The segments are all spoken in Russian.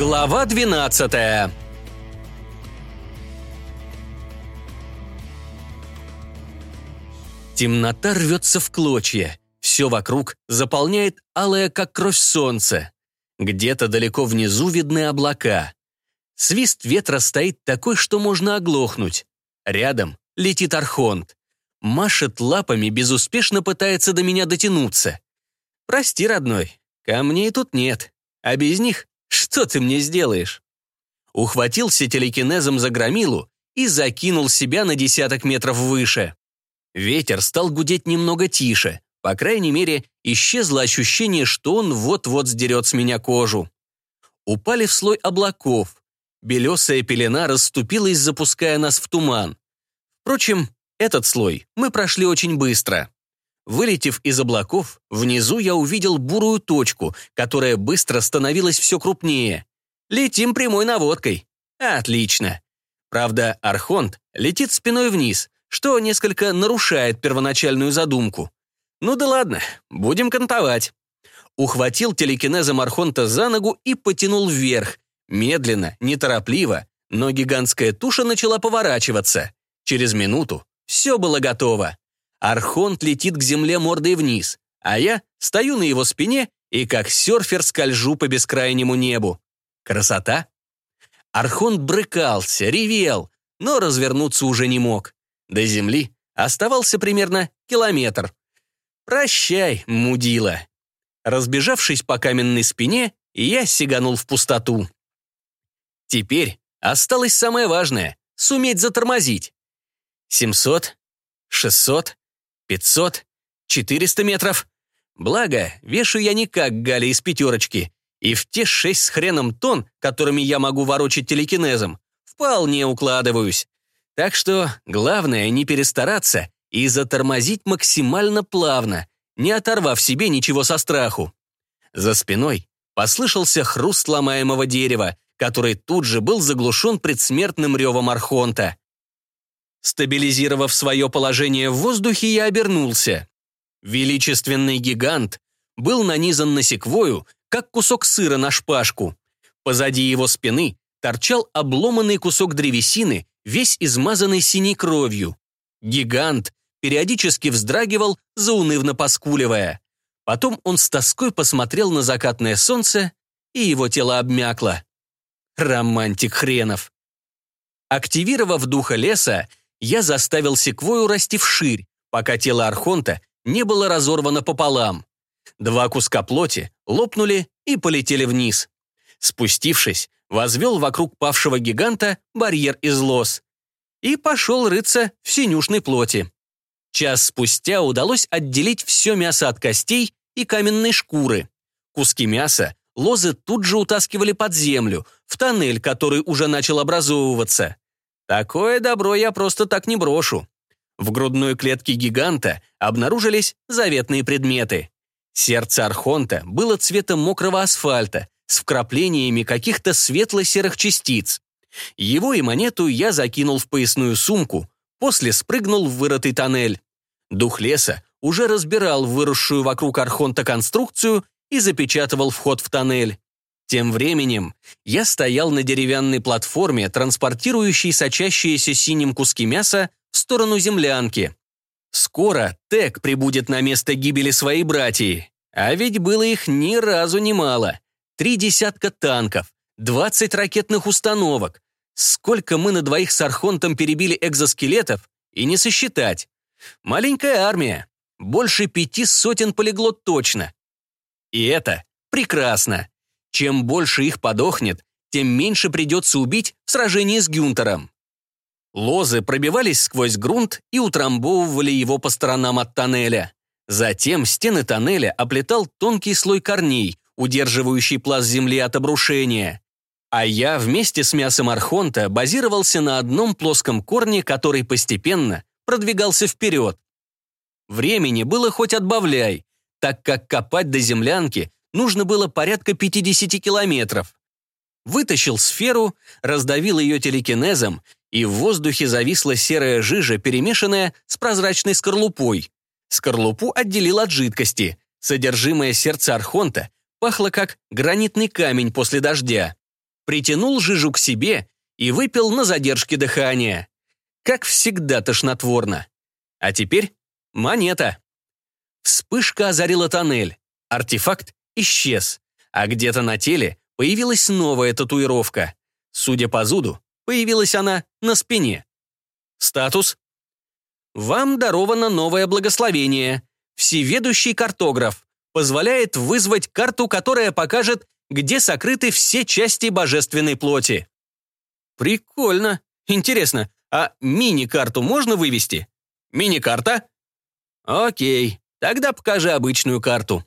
Глава 12 Темнота рвется в клочья. Все вокруг заполняет алое, как кровь солнце. Где-то далеко внизу видны облака. Свист ветра стоит такой, что можно оглохнуть. Рядом летит архонт. Машет лапами, безуспешно пытается до меня дотянуться. Прости, родной, камней тут нет. А без них что ты мне сделаешь? Ухватился телекинезом за громилу и закинул себя на десяток метров выше. Ветер стал гудеть немного тише. По крайней мере, исчезло ощущение, что он вот-вот сдерет с меня кожу. Упали в слой облаков. Белесая пелена расступилась, запуская нас в туман. Впрочем, этот слой мы прошли очень быстро. Вылетев из облаков, внизу я увидел бурую точку, которая быстро становилась все крупнее. Летим прямой наводкой. Отлично. Правда, Архонт летит спиной вниз, что несколько нарушает первоначальную задумку. Ну да ладно, будем кантовать. Ухватил телекинезом Архонта за ногу и потянул вверх. Медленно, неторопливо, но гигантская туша начала поворачиваться. Через минуту все было готово. Архонт летит к земле мордой вниз, а я стою на его спине и как серфер скольжу по бескрайнему небу. Красота? Архонт брыкался, ревел, но развернуться уже не мог. До земли оставался примерно километр. «Прощай, мудила». Разбежавшись по каменной спине, я сиганул в пустоту. Теперь осталось самое важное — суметь затормозить. 700, 600, 500, 400 метров. Благо, вешу я не как Галя из пятерочки, и в те шесть с хреном тонн, которыми я могу ворочать телекинезом, вполне укладываюсь. Так что главное не перестараться и затормозить максимально плавно, не оторвав себе ничего со страху. За спиной послышался хруст ломаемого дерева, который тут же был заглушен предсмертным ревом Архонта. Стабилизировав свое положение в воздухе, я обернулся. Величественный гигант был нанизан на секвою, как кусок сыра на шпажку. Позади его спины торчал обломанный кусок древесины весь измазанный синей кровью. Гигант периодически вздрагивал, заунывно поскуливая. Потом он с тоской посмотрел на закатное солнце, и его тело обмякло. Романтик хренов. Активировав духа леса, я заставил секвою расти вширь, пока тело Архонта не было разорвано пополам. Два куска плоти лопнули и полетели вниз. Спустившись, возвел вокруг павшего гиганта барьер из лос и пошел рыться в синюшной плоти. Час спустя удалось отделить все мясо от костей и каменной шкуры. Куски мяса лозы тут же утаскивали под землю, в тоннель, который уже начал образовываться. Такое добро я просто так не брошу. В грудной клетке гиганта обнаружились заветные предметы. Сердце Архонта было цветом мокрого асфальта, с вкраплениями каких-то светло-серых частиц. Его и монету я закинул в поясную сумку, после спрыгнул в вырытый тоннель. Дух леса уже разбирал выросшую вокруг Архонта конструкцию и запечатывал вход в тоннель. Тем временем я стоял на деревянной платформе, транспортирующей сочащиеся синим куски мяса в сторону землянки. Скоро Тек прибудет на место гибели своей братьи, а ведь было их ни разу не мало три десятка танков, 20 ракетных установок. Сколько мы на двоих с Архонтом перебили экзоскелетов, и не сосчитать. Маленькая армия. Больше пяти сотен полегло точно. И это прекрасно. Чем больше их подохнет, тем меньше придется убить в сражении с Гюнтером. Лозы пробивались сквозь грунт и утрамбовывали его по сторонам от тоннеля. Затем стены тоннеля оплетал тонкий слой корней, удерживающий пласт земли от обрушения. А я вместе с мясом архонта базировался на одном плоском корне, который постепенно продвигался вперед. Времени было хоть отбавляй, так как копать до землянки нужно было порядка 50 километров. Вытащил сферу, раздавил ее телекинезом, и в воздухе зависла серая жижа, перемешанная с прозрачной скорлупой. Скорлупу отделил от жидкости. Содержимое сердца Архонта пахло как гранитный камень после дождя. притянул жижу к себе и выпил на задержке дыхания. Как всегда тошнотворно. А теперь монета. Вспышка озарила тоннель. Артефакт исчез. А где-то на теле появилась новая татуировка. Судя по зуду, появилась она на спине. Статус. Вам даровано новое благословение. Всеведущий картограф. Позволяет вызвать карту, которая покажет, где сокрыты все части божественной плоти. Прикольно. Интересно, а мини-карту можно вывести? Мини-карта? Окей, тогда покажи обычную карту.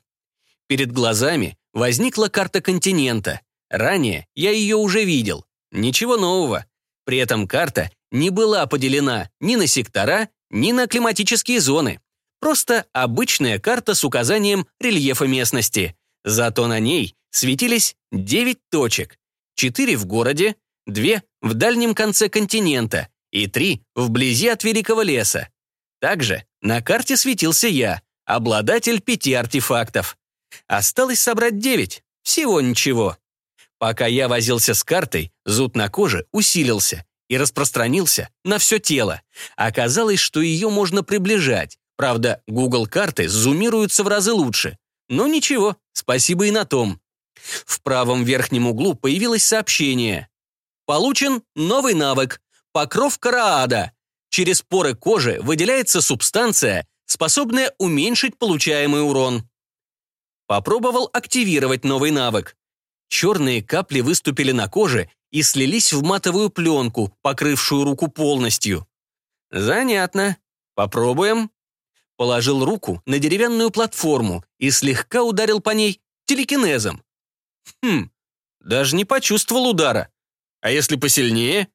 Перед глазами возникла карта континента. Ранее я ее уже видел. Ничего нового. При этом карта не была поделена ни на сектора, ни на климатические зоны. Просто обычная карта с указанием рельефа местности. Зато на ней светились 9 точек. 4 в городе, 2 в дальнем конце континента и 3 вблизи от Великого леса. Также на карте светился я, обладатель пяти артефактов. Осталось собрать 9, всего ничего. Пока я возился с картой, зуд на коже усилился и распространился на все тело. Оказалось, что ее можно приближать. Правда, Google карты зумируются в разы лучше. Но ничего, спасибо и на том. В правом верхнем углу появилось сообщение. Получен новый навык «Покров караада». Через поры кожи выделяется субстанция, способная уменьшить получаемый урон. Попробовал активировать новый навык. Черные капли выступили на коже и слились в матовую пленку, покрывшую руку полностью. Занятно. Попробуем. Положил руку на деревянную платформу и слегка ударил по ней телекинезом. Хм, даже не почувствовал удара. А если посильнее?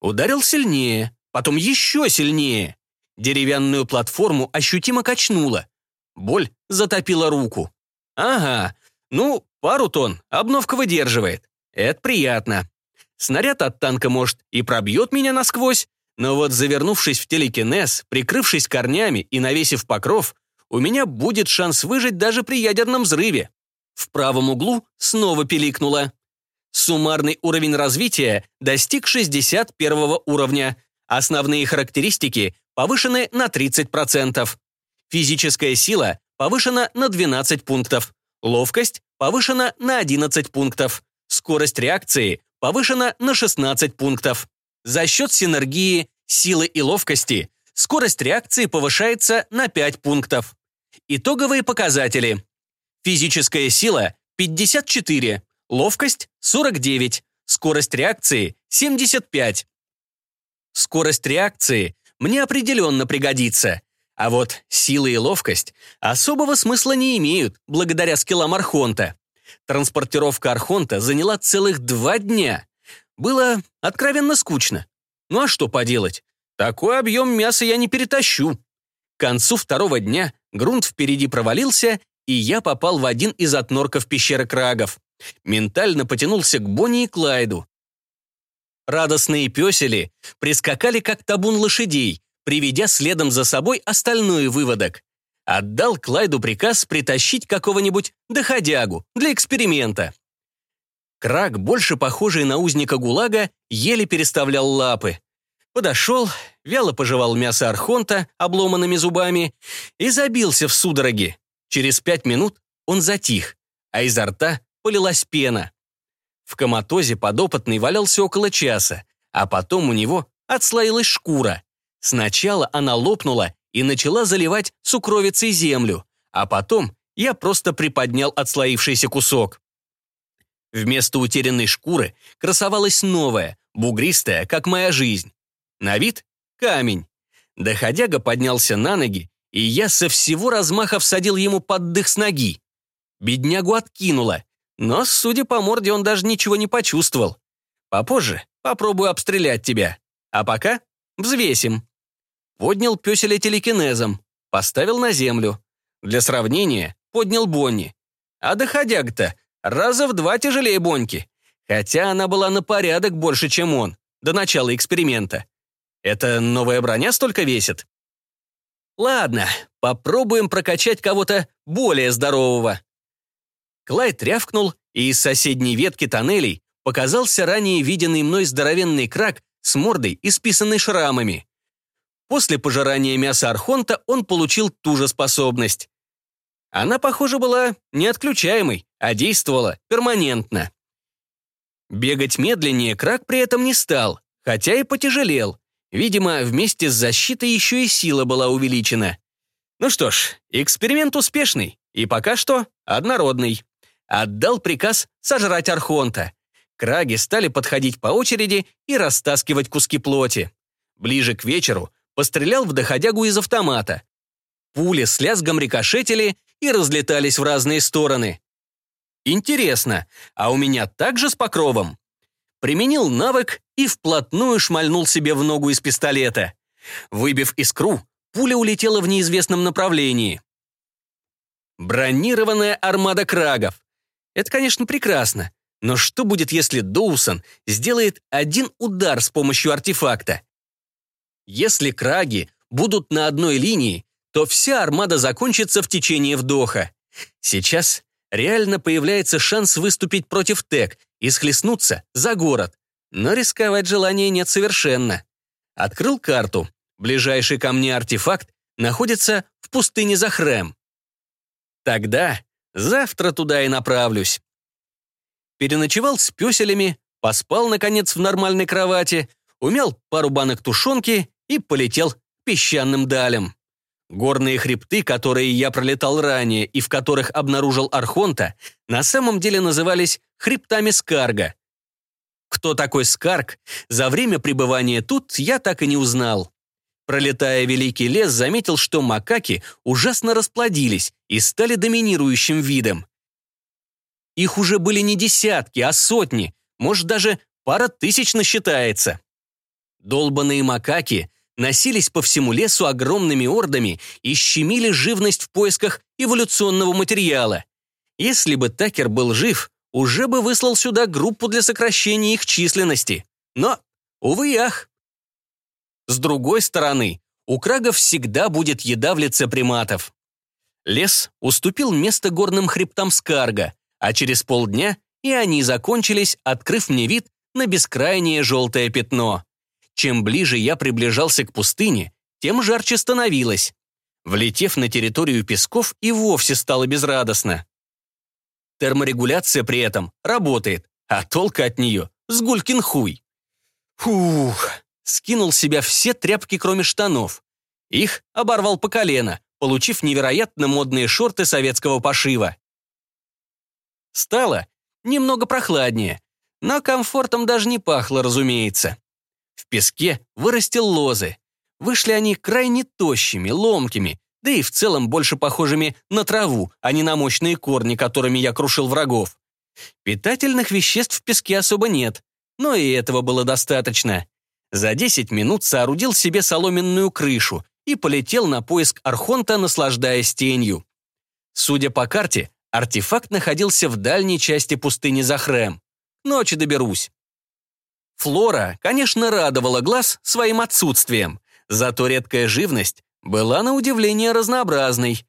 Ударил сильнее, потом еще сильнее. Деревянную платформу ощутимо качнуло. Боль затопила руку. Ага, ну, пару тонн обновка выдерживает. Это приятно. Снаряд от танка, может, и пробьет меня насквозь, но вот завернувшись в телекинез, прикрывшись корнями и навесив покров, у меня будет шанс выжить даже при ядерном взрыве. В правом углу снова пиликнуло. Суммарный уровень развития достиг 61 уровня. Основные характеристики повышены на 30%. Физическая сила повышена на 12 пунктов. Ловкость повышена на 11 пунктов. Скорость реакции повышена на 16 пунктов. За счет синергии, силы и ловкости скорость реакции повышается на 5 пунктов. Итоговые показатели. Физическая сила – 54, ловкость – 49, скорость реакции – 75. Скорость реакции мне определенно пригодится. А вот сила и ловкость особого смысла не имеют, благодаря скиллам Архонта. Транспортировка Архонта заняла целых два дня. Было откровенно скучно. Ну а что поделать? Такой объем мяса я не перетащу. К концу второго дня грунт впереди провалился, и я попал в один из отнорков пещеры Крагов. Ментально потянулся к Бонни и Клайду. Радостные песели прискакали как табун лошадей, приведя следом за собой остальной выводок. Отдал Клайду приказ притащить какого-нибудь доходягу для эксперимента. Краг, больше похожий на узника ГУЛАГа, еле переставлял лапы. Подошел, вяло пожевал мясо архонта обломанными зубами и забился в судороги. Через пять минут он затих, а изо рта полилась пена. В коматозе подопытный валялся около часа, а потом у него отслоилась шкура. Сначала она лопнула и начала заливать сукровицей землю, а потом я просто приподнял отслоившийся кусок. Вместо утерянной шкуры красовалась новая, бугристая, как моя жизнь. На вид — камень. Доходяга поднялся на ноги и я со всего размаха всадил ему под дых с ноги. Беднягу откинуло, но, судя по морде, он даже ничего не почувствовал. Попозже попробую обстрелять тебя, а пока взвесим. Поднял пёселя телекинезом, поставил на землю. Для сравнения поднял Бонни. А доходяга-то раза в два тяжелее Боньки, хотя она была на порядок больше, чем он, до начала эксперимента. Это новая броня столько весит? Ладно, попробуем прокачать кого-то более здорового. Клайд рявкнул, и из соседней ветки тоннелей показался ранее виденный мной здоровенный крак с мордой, исписанной шрамами. После пожирания мяса архонта он получил ту же способность. Она, похоже, была не отключаемой, а действовала перманентно. Бегать медленнее крак при этом не стал, хотя и потяжелел. Видимо, вместе с защитой еще и сила была увеличена. Ну что ж, эксперимент успешный, и пока что однородный. Отдал приказ сожрать Архонта. Краги стали подходить по очереди и растаскивать куски плоти. Ближе к вечеру пострелял в доходягу из автомата. Пули с лязгом рикошетили и разлетались в разные стороны. Интересно, а у меня также с покровом? Применил навык и вплотную шмальнул себе в ногу из пистолета. Выбив искру, пуля улетела в неизвестном направлении. Бронированная армада крагов. Это, конечно, прекрасно, но что будет, если Доусон сделает один удар с помощью артефакта? Если краги будут на одной линии, то вся армада закончится в течение вдоха. Сейчас реально появляется шанс выступить против ТЭК и схлестнуться за город. Но рисковать желания нет совершенно. Открыл карту. Ближайший ко мне артефакт находится в пустыне Захрем. Тогда завтра туда и направлюсь. Переночевал с пёселями, поспал, наконец, в нормальной кровати, умял пару банок тушенки и полетел к песчаным далям. Горные хребты, которые я пролетал ранее и в которых обнаружил Архонта, на самом деле назывались хребтами Скарга. Кто такой Скарг, за время пребывания тут я так и не узнал. Пролетая Великий лес, заметил, что макаки ужасно расплодились и стали доминирующим видом. Их уже были не десятки, а сотни, может, даже пара тысяч насчитается. Долбаные макаки носились по всему лесу огромными ордами и щемили живность в поисках эволюционного материала. Если бы Такер был жив, уже бы выслал сюда группу для сокращения их численности. Но, увы и ах. С другой стороны, у крагов всегда будет еда в лице приматов. Лес уступил место горным хребтам Скарга, а через полдня и они закончились, открыв мне вид на бескрайнее желтое пятно. Чем ближе я приближался к пустыне, тем жарче становилось. Влетев на территорию песков, и вовсе стало безрадостно. Терморегуляция при этом работает, а толка от нее — сгулькин хуй. Фух, скинул с себя все тряпки, кроме штанов. Их оборвал по колено, получив невероятно модные шорты советского пошива. Стало немного прохладнее, но комфортом даже не пахло, разумеется. В песке вырастил лозы. Вышли они крайне тощими, ломкими, да и в целом больше похожими на траву, а не на мощные корни, которыми я крушил врагов. Питательных веществ в песке особо нет, но и этого было достаточно. За 10 минут соорудил себе соломенную крышу и полетел на поиск Архонта, наслаждаясь тенью. Судя по карте, артефакт находился в дальней части пустыни Захрем. Ночи доберусь. Флора, конечно, радовала глаз своим отсутствием, зато редкая живность была на удивление разнообразной.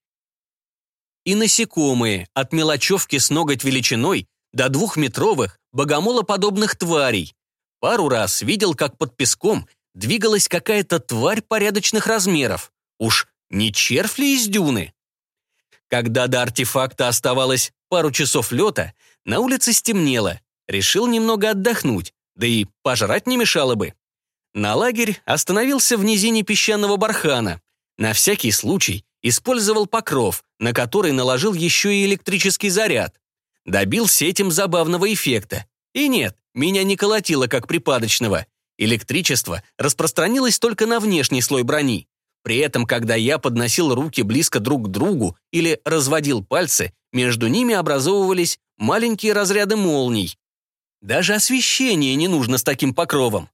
И насекомые, от мелочевки с ноготь величиной до двухметровых, богомолоподобных тварей. Пару раз видел, как под песком двигалась какая-то тварь порядочных размеров. Уж не червь ли из дюны? Когда до артефакта оставалось пару часов лета, на улице стемнело. Решил немного отдохнуть, да и пожрать не мешало бы. На лагерь остановился в низине песчаного бархана. На всякий случай использовал покров, на который наложил еще и электрический заряд. Добился этим забавного эффекта. И нет, меня не колотило как припадочного. Электричество распространилось только на внешний слой брони. При этом, когда я подносил руки близко друг к другу или разводил пальцы, между ними образовывались маленькие разряды молний, даже освещение не нужно с таким покровом.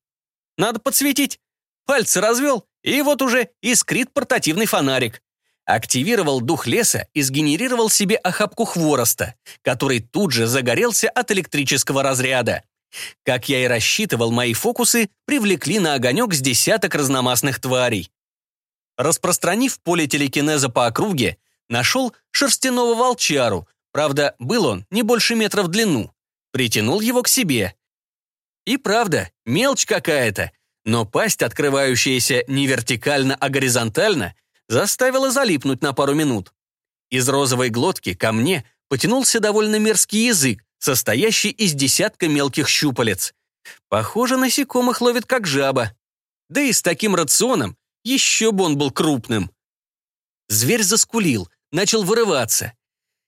Надо подсветить. Пальцы развел, и вот уже искрит портативный фонарик. Активировал дух леса и сгенерировал себе охапку хвороста, который тут же загорелся от электрического разряда. Как я и рассчитывал, мои фокусы привлекли на огонек с десяток разномастных тварей. Распространив поле телекинеза по округе, нашел шерстяного волчару, правда, был он не больше метра в длину. Притянул его к себе. И правда, мелочь какая-то, но пасть, открывающаяся не вертикально, а горизонтально, заставила залипнуть на пару минут. Из розовой глотки ко мне потянулся довольно мерзкий язык, состоящий из десятка мелких щупалец. Похоже, насекомых ловит как жаба. Да и с таким рационом еще бы он был крупным. Зверь заскулил, начал вырываться.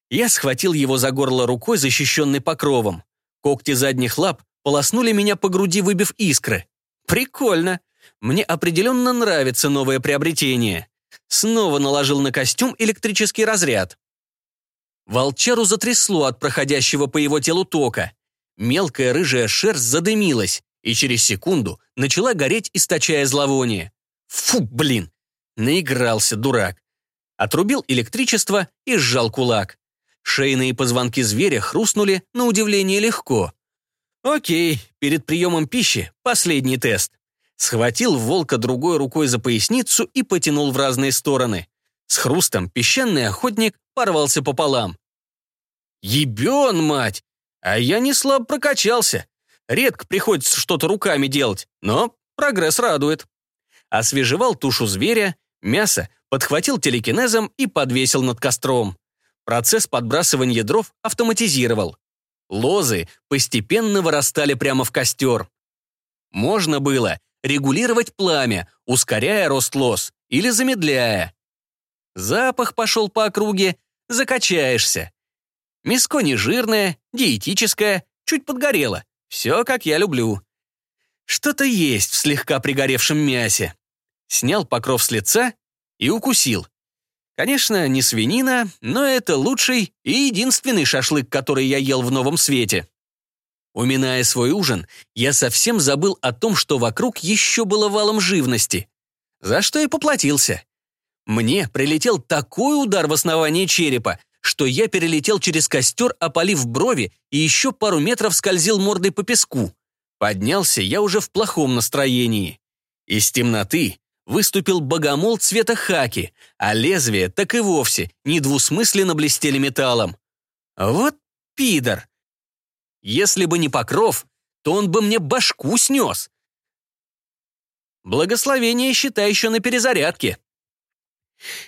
Я схватил его за горло рукой, защищенной покровом. Когти задних лап полоснули меня по груди, выбив искры. Прикольно. Мне определенно нравится новое приобретение. Снова наложил на костюм электрический разряд. Волчару затрясло от проходящего по его телу тока. Мелкая рыжая шерсть задымилась и через секунду начала гореть, источая зловоние. Фу, блин! Наигрался, дурак. Отрубил электричество и сжал кулак. Шейные позвонки зверя хрустнули на удивление легко. Окей, перед приемом пищи последний тест. Схватил волка другой рукой за поясницу и потянул в разные стороны. С хрустом песчаный охотник порвался пополам. Ебен, мать! А я не слабо прокачался. Редко приходится что-то руками делать, но прогресс радует. Освежевал тушу зверя, мясо подхватил телекинезом и подвесил над костром. Процесс подбрасывания дров автоматизировал. Лозы постепенно вырастали прямо в костер. Можно было регулировать пламя, ускоряя рост лоз или замедляя. Запах пошел по округе, закачаешься. Миско не жирное, диетическое, чуть подгорело. Все, как я люблю. Что-то есть в слегка пригоревшем мясе. Снял покров с лица и укусил. Конечно, не свинина, но это лучший и единственный шашлык, который я ел в новом свете. Уминая свой ужин, я совсем забыл о том, что вокруг еще было валом живности. За что и поплатился. Мне прилетел такой удар в основании черепа, что я перелетел через костер, опалив брови и еще пару метров скользил мордой по песку. Поднялся я уже в плохом настроении. Из темноты выступил богомол цвета хаки, а лезвия так и вовсе недвусмысленно блестели металлом. Вот пидор. Если бы не покров, то он бы мне башку снес. Благословение, считай, еще на перезарядке.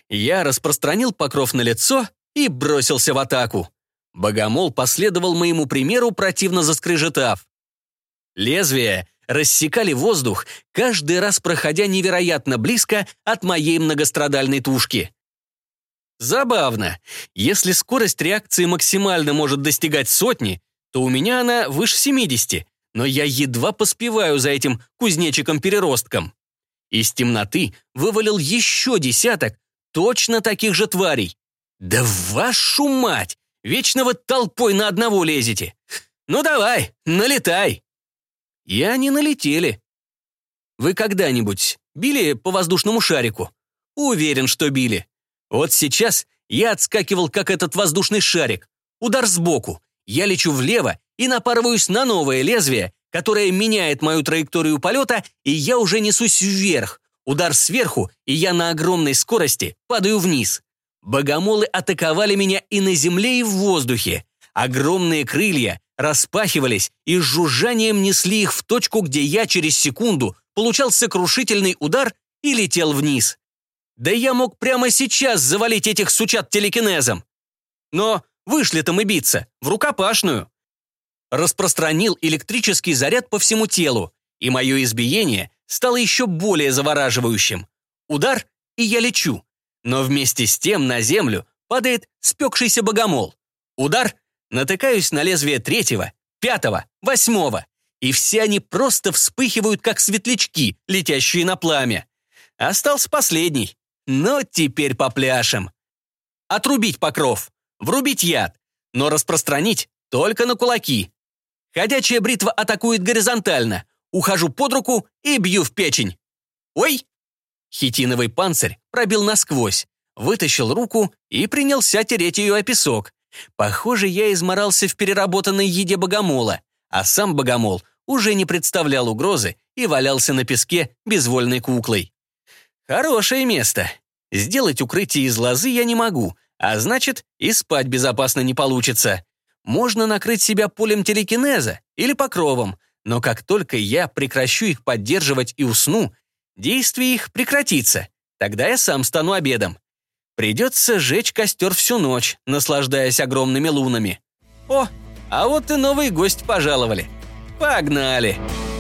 Я распространил покров на лицо и бросился в атаку. Богомол последовал моему примеру, противно заскрежетав. Лезвия рассекали воздух, каждый раз проходя невероятно близко от моей многострадальной тушки. Забавно. Если скорость реакции максимально может достигать сотни, то у меня она выше 70, но я едва поспеваю за этим кузнечиком-переростком. Из темноты вывалил еще десяток точно таких же тварей. Да вашу мать! Вечно вы толпой на одного лезете. Ну давай, налетай. И они налетели. Вы когда-нибудь били по воздушному шарику? Уверен, что били. Вот сейчас я отскакивал, как этот воздушный шарик. Удар сбоку. Я лечу влево и напарываюсь на новое лезвие, которое меняет мою траекторию полета, и я уже несусь вверх. Удар сверху, и я на огромной скорости падаю вниз. Богомолы атаковали меня и на земле, и в воздухе. Огромные крылья распахивались и с жужжанием несли их в точку, где я через секунду получал сокрушительный удар и летел вниз. Да я мог прямо сейчас завалить этих сучат телекинезом. Но вышли-то мы биться, в рукопашную. Распространил электрический заряд по всему телу, и мое избиение стало еще более завораживающим. Удар, и я лечу. Но вместе с тем на землю падает спекшийся богомол. Удар, натыкаюсь на лезвие третьего, пятого, восьмого, и все они просто вспыхивают, как светлячки, летящие на пламя. Остался последний. Но теперь попляшем. Отрубить покров, врубить яд, но распространить только на кулаки. Ходячая бритва атакует горизонтально. Ухожу под руку и бью в печень. Ой! Хитиновый панцирь пробил насквозь. Вытащил руку и принялся тереть ее о песок. Похоже, я изморался в переработанной еде богомола, а сам богомол уже не представлял угрозы и валялся на песке безвольной куклой. Хорошее место. Сделать укрытие из лозы я не могу, а значит, и спать безопасно не получится. Можно накрыть себя полем телекинеза или покровом, Но как только я прекращу их поддерживать и усну, действие их прекратится. Тогда я сам стану обедом. Придется жечь костер всю ночь, наслаждаясь огромными лунами. О, а вот и новый гость пожаловали. Погнали! Погнали!